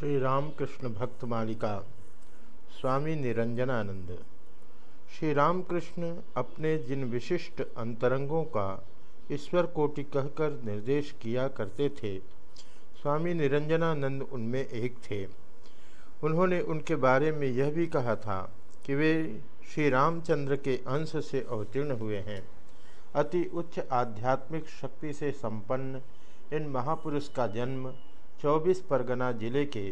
श्री रामकृष्ण भक्त मालिका, स्वामी निरंजनानंद। श्री रामकृष्ण अपने जिन विशिष्ट अंतरंगों का ईश्वर कोटि कहकर निर्देश किया करते थे, स्वामी निरंजनानंद उनमें एक थे। उन्होंने उनके बारे में यह भी कहा था कि वे श्री रामचंद्र के अंश से अवतीर्ण हुए हैं। अति उच्च आध्यात्मिक शक्ति से संपन्न इन महापुरुष का जन्म 24 परगना ज़िले के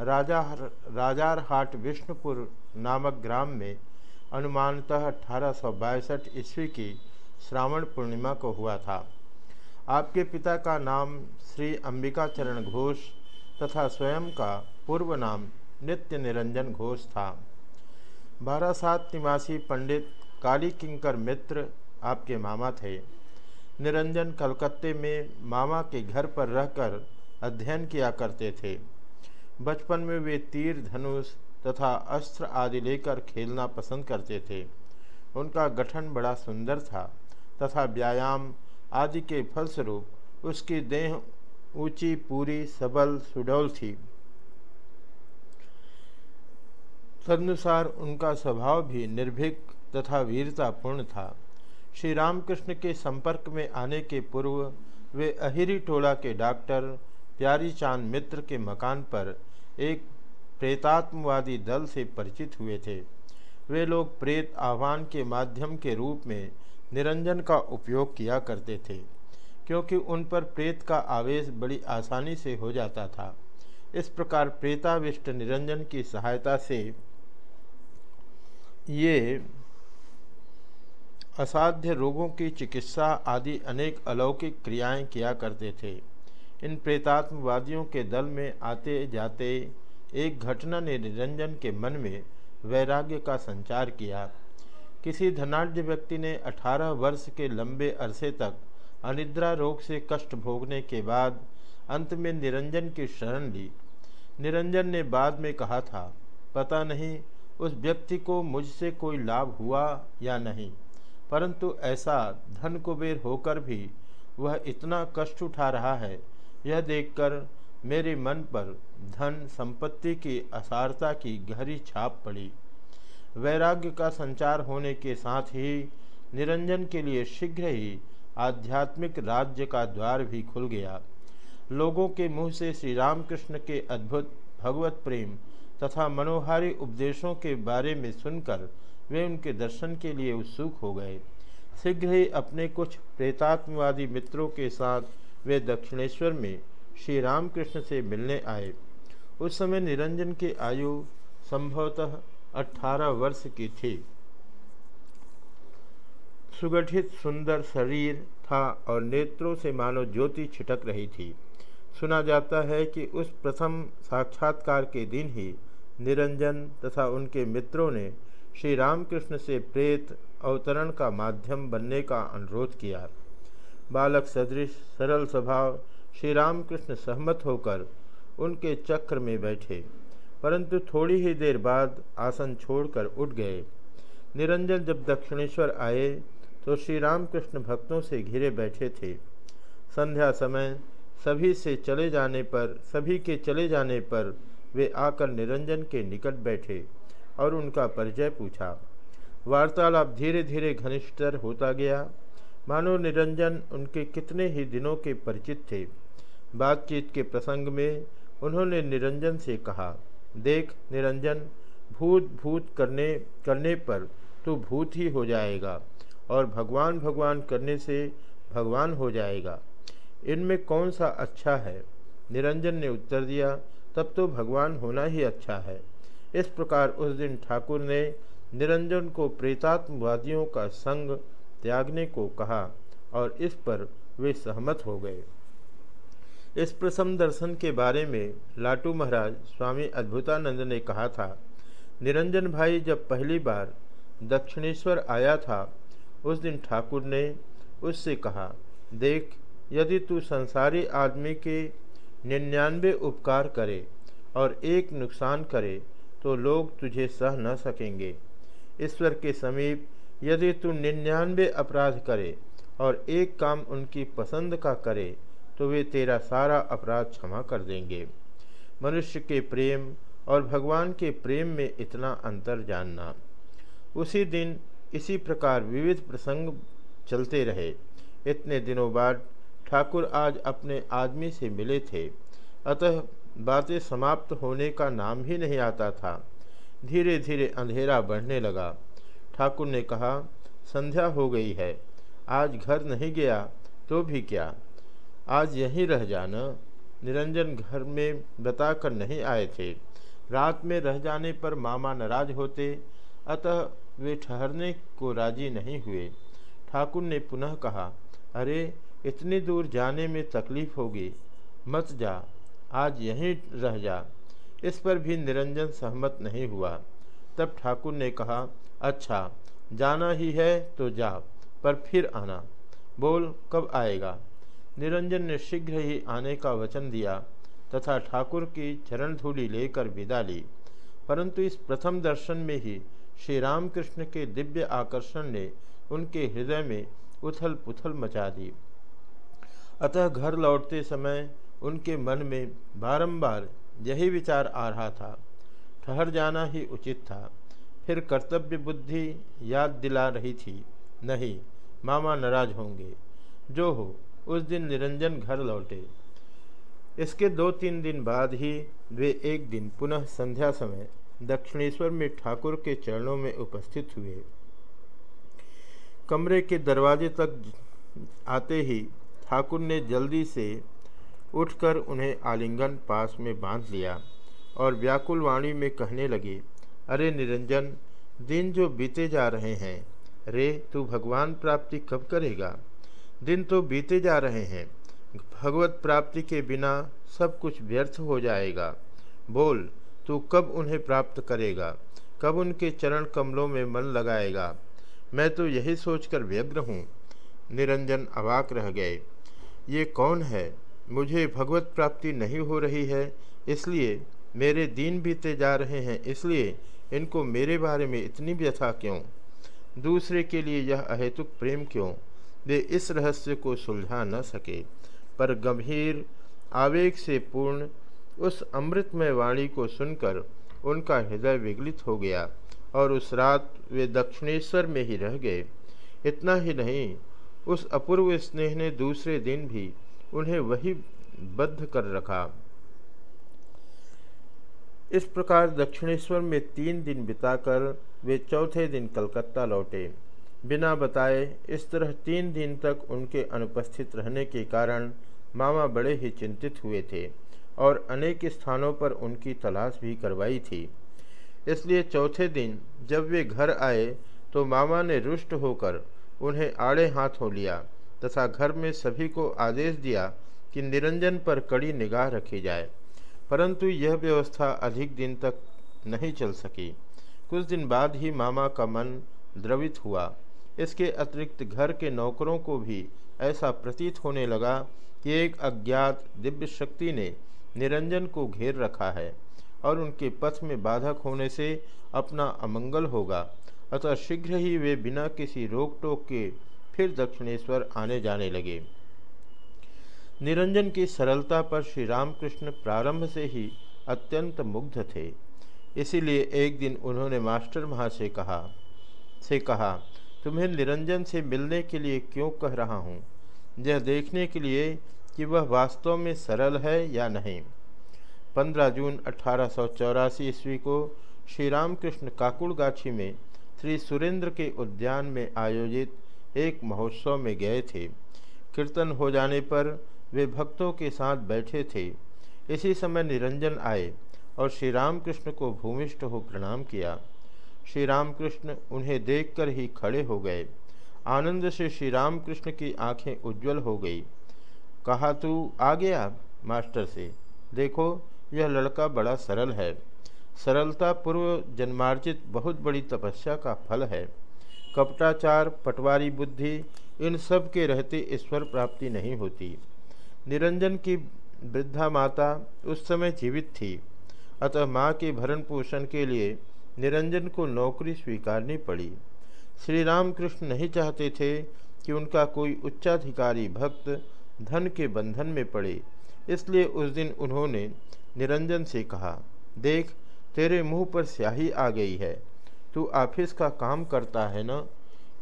राजा राजारहाट विष्णुपुर नामक ग्राम में अनुमानतः अठारह सौ बासठ ईस्वी की श्रावण पूर्णिमा को हुआ था। आपके पिता का नाम श्री अंबिकाचरण घोष तथा स्वयं का पूर्व नाम नित्य निरंजन घोष था। बारह सात निवासी पंडित काली किंकर मित्र आपके मामा थे। निरंजन कलकत्ते में मामा के घर पर रहकर अध्ययन किया करते थे। बचपन में वे तीर, धनुष तथा अस्त्र आदि लेकर खेलना पसंद करते थे। उनका गठन बड़ा सुंदर था तथा व्यायाम आदि के फलस्वरूप उसकी देह ऊँची, पूरी, सबल, सुडौल थी। तदनुसार उनका स्वभाव भी निर्भीक तथा वीरतापूर्ण था। श्री रामकृष्ण के संपर्क में आने के पूर्व वे अहिरी टोला के डॉक्टर प्यारी चाँद मित्र के मकान पर एक प्रेतात्मवादी दल से परिचित हुए थे। वे लोग प्रेत आह्वान के माध्यम के रूप में निरंजन का उपयोग किया करते थे, क्योंकि उन पर प्रेत का आवेश बड़ी आसानी से हो जाता था। इस प्रकार प्रेताविष्ट निरंजन की सहायता से ये असाध्य रोगों की चिकित्सा आदि अनेक अलौकिक क्रियाएँ किया करते थे। इन प्रेतात्मवादियों के दल में आते जाते एक घटना ने निरंजन के मन में वैराग्य का संचार किया। किसी धनाढ़ व्यक्ति ने 18 वर्ष के लंबे अरसे तक अनिद्रा रोग से कष्ट भोगने के बाद अंत में निरंजन की शरण ली। निरंजन ने बाद में कहा था, पता नहीं उस व्यक्ति को मुझसे कोई लाभ हुआ या नहीं, परंतु ऐसा धन कुबेर होकर भी वह इतना कष्ट उठा रहा है यह देखकर मेरे मन पर धन संपत्ति की असारता की गहरी छाप पड़ी। वैराग्य का संचार होने के साथ ही निरंजन के लिए शीघ्र ही आध्यात्मिक राज्य का द्वार भी खुल गया। लोगों के मुँह से श्री रामकृष्ण के अद्भुत भगवत प्रेम तथा मनोहारी उपदेशों के बारे में सुनकर वे उनके दर्शन के लिए उत्सुक हो गए। शीघ्र ही अपने कुछ प्रेतात्मवादी मित्रों के साथ वे दक्षिणेश्वर में श्री रामकृष्ण से मिलने आए। उस समय निरंजन की आयु संभवतः 18 वर्ष की थी। सुगठित सुंदर शरीर था और नेत्रों से मानो ज्योति छिटक रही थी। सुना जाता है कि उस प्रथम साक्षात्कार के दिन ही निरंजन तथा उनके मित्रों ने श्री रामकृष्ण से प्रेत अवतरण का माध्यम बनने का अनुरोध किया। बालक सदृश, सरल स्वभाव श्री रामकृष्ण सहमत होकर उनके चक्र में बैठे। परंतु थोड़ी ही देर बाद आसन छोड़कर उठ गए। निरंजन जब दक्षिणेश्वर आए तो श्री रामकृष्ण भक्तों से घिरे बैठे थे। संध्या समय, सभी से चले जाने पर, सभी के चले जाने पर वे आकर निरंजन के निकट बैठे और उनका परिचय पूछा। वार्तालाप धीरे धीरे घनिष्ठतर होता गया। मानो निरंजन उनके कितने ही दिनों के परिचित थे। बातचीत के प्रसंग में उन्होंने निरंजन से कहा, देख निरंजन भूत भूत करने करने पर तो भूत ही हो जाएगा और भगवान भगवान करने से भगवान हो जाएगा। इनमें कौन सा अच्छा है? निरंजन ने उत्तर दिया, तब तो भगवान होना ही अच्छा है। इस प्रकार उस दिन ठाकुर ने निरंजन को प्रेतात्मवादियों का संग त्यागने को कहा और इस पर वे सहमत हो गए। इस प्रसम दर्शन के बारे में लाटू महाराज स्वामी अद्भुतानंद ने कहा था, निरंजन भाई जब पहली बार दक्षिणेश्वर आया था, उस दिन ठाकुर ने उससे कहा, देख, यदि तू संसारी आदमी के निन्यानवे उपकार करे और एक नुकसान करे तो लोग तुझे सह न सकेंगे। ईश्वर के समीप यदि तू निन्यानवे अपराध करे और एक काम उनकी पसंद का करे तो वे तेरा सारा अपराध क्षमा कर देंगे। मनुष्य के प्रेम और भगवान के प्रेम में इतना अंतर जानना। उसी दिन इसी प्रकार विविध प्रसंग चलते रहे। इतने दिनों बाद ठाकुर आज अपने आदमी से मिले थे। अतः बातें समाप्त होने का नाम ही नहीं आता था। धीरे धीरे अंधेरा बढ़ने लगा। ठाकुर ने कहा, संध्या हो गई है। आज घर नहीं गया तो भी क्या? आज यहीं रह जाना। निरंजन घर में बताकर नहीं आए थे। रात में रह जाने पर मामा नाराज़ होते। अतः वे ठहरने को राज़ी नहीं हुए। ठाकुर ने पुनः कहा, अरे, इतनी दूर जाने में तकलीफ़ होगी। मत जा। आज यहीं रह जा। इस पर भी निरंजन सहमत नहीं हुआ। तब ठाकुर ने कहा अच्छा जाना ही है तो जा, पर फिर आना। बोल, कब आएगा? निरंजन ने शीघ्र ही आने का वचन दिया, तथा ठाकुर की चरण धूली लेकर विदा ली। परंतु इस प्रथम दर्शन में ही श्री रामकृष्ण के दिव्य आकर्षण ने उनके हृदय में उथल पुथल मचा दी। अतः घर लौटते समय उनके मन में बारंबार यही विचार आ रहा था। ठहर जाना ही उचित था। फिर कर्तव्य बुद्धि याद दिला रही थी। नहीं, मामा नाराज़ होंगे। जो हो, उस दिन निरंजन घर लौटे। इसके दो तीन दिन बाद ही वे एक दिन पुनः संध्या समय दक्षिणेश्वर में ठाकुर के चरणों में उपस्थित हुए। कमरे के दरवाजे तक आते ही ठाकुर ने जल्दी से उठकर उन्हें आलिंगन पास में बाँध लिया और व्याकुल वाणी में कहने लगे अरे निरंजन, दिन जो बीते जा रहे हैं, रे तू भगवान प्राप्ति कब करेगा? दिन तो बीते जा रहे हैं, भगवत प्राप्ति के बिना सब कुछ व्यर्थ हो जाएगा। बोल, तू कब उन्हें प्राप्त करेगा? कब उनके चरण कमलों में मन लगाएगा? मैं तो यही सोचकर व्यग्र हूँ। निरंजन अवाक रह गए। ये कौन है? मुझे भगवत प्राप्ति नहीं हो रही है, इसलिए मेरे दिन बीते जा रहे हैं, इसलिए इनको मेरे बारे में इतनी व्यथा क्यों? दूसरे के लिए यह अहेतुक प्रेम क्यों? वे इस रहस्य को सुलझा न सके। पर गंभीर, आवेग से पूर्ण, उस अमृतमय वाणी को सुनकर उनका हृदय विगलित हो गया और उस रात वे दक्षिणेश्वर में ही रह गए। इतना ही नहीं, उस अपूर्व स्नेह ने दूसरे दिन भी उन्हें वही बद्ध कर रखा। इस प्रकार दक्षिणेश्वर में तीन दिन बिताकर वे चौथे दिन कलकत्ता लौटे। बिना बताए इस तरह तीन दिन तक उनके अनुपस्थित रहने के कारण मामा बड़े ही चिंतित हुए थे और अनेक स्थानों पर उनकी तलाश भी करवाई थी। इसलिए चौथे दिन जब वे घर आए तो मामा ने रुष्ट होकर उन्हें आड़े हाथों लिया तथा घर में सभी को आदेश दिया कि निरंजन पर कड़ी निगाह रखी जाए। परंतु यह व्यवस्था अधिक दिन तक नहीं चल सकी। कुछ दिन बाद ही मामा का मन द्रवित हुआ। इसके अतिरिक्त घर के नौकरों को भी ऐसा प्रतीत होने लगा कि एक अज्ञात दिव्य शक्ति ने निरंजन को घेर रखा है और उनके पथ में बाधक होने से अपना अमंगल होगा। अतः शीघ्र ही वे बिना किसी रोक टोक के फिर दक्षिणेश्वर आने जाने लगे। निरंजन की सरलता पर श्री रामकृष्ण प्रारंभ से ही अत्यंत मुग्ध थे। इसीलिए एक दिन उन्होंने मास्टर महा से कहा से कहा, तुम्हें निरंजन से मिलने के लिए क्यों कह रहा हूँ? यह देखने के लिए कि वह वास्तव में सरल है या नहीं? 15 जून अठारह सौ चौरासी ईस्वी को श्री रामकृष्ण काकुड़गाछी में श्री सुरेंद्र के उद्यान में आयोजित एक महोत्सव में गए थे। कीर्तन हो जाने पर वे भक्तों के साथ बैठे थे। इसी समय निरंजन आए और श्री रामकृष्ण को भूमिष्ठ हो प्रणाम किया। श्री रामकृष्ण उन्हें देखकर ही खड़े हो गए। आनंद से श्री रामकृष्ण की आँखें उज्जवल हो गई। कहा, तू आ गया? मास्टर से, देखो, यह लड़का बड़ा सरल है। सरलता पूर्व जन्मार्जित बहुत बड़ी तपस्या का फल है। कपटाचार, पटवारी बुद्धि, इन सब के रहते ईश्वर प्राप्ति नहीं होती। निरंजन की वृद्धा माता उस समय जीवित थी। अतः माँ के भरण पोषण के लिए निरंजन को नौकरी स्वीकारनी पड़ी। श्री रामकृष्ण नहीं चाहते थे कि उनका कोई उच्चाधिकारी भक्त धन के बंधन में पड़े। इसलिए उस दिन उन्होंने निरंजन से कहा, देख, तेरे मुँह पर स्याही आ गई है। तू ऑफ़िस का काम करता है ना?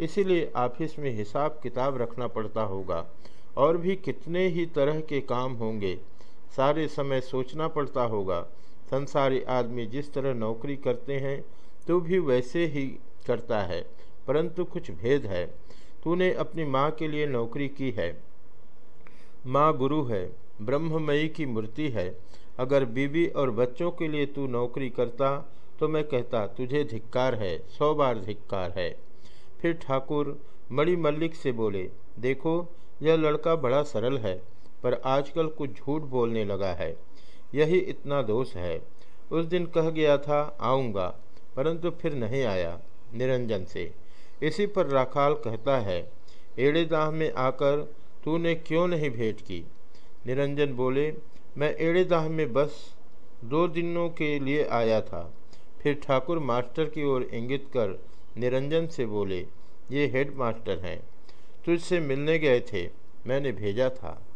इसीलिए ऑफ़िस में हिसाब किताब रखना पड़ता होगा। और भी कितने ही तरह के काम होंगे। सारे समय सोचना पड़ता होगा। संसारी आदमी जिस तरह नौकरी करते हैं तो भी वैसे ही करता है, परंतु कुछ भेद है। तूने अपनी माँ के लिए नौकरी की है। माँ गुरु है, ब्रह्ममयी की मूर्ति है। अगर बीवी और बच्चों के लिए तू नौकरी करता तो मैं कहता, तुझे धिक्कार है, सौ बार धिक्कार है। फिर ठाकुर मणि मल्लिक से बोले, देखो यह लड़का बड़ा सरल है, पर आजकल कुछ झूठ बोलने लगा है। यही इतना दोष है। उस दिन कह गया था, आऊँगा, परंतु फिर नहीं आया, निरंजन से। इसी पर राखाल कहता है एड़ेदाह में आकर तूने क्यों नहीं भेंट की? निरंजन बोले, मैं एड़ेदाह में बस दो दिनों के लिए आया था। फिर ठाकुर मास्टर की ओर इंगित कर निरंजन से बोले, ये हेड मास्टर हैं। तुझसे मिलने गए थे। मैंने भेजा था।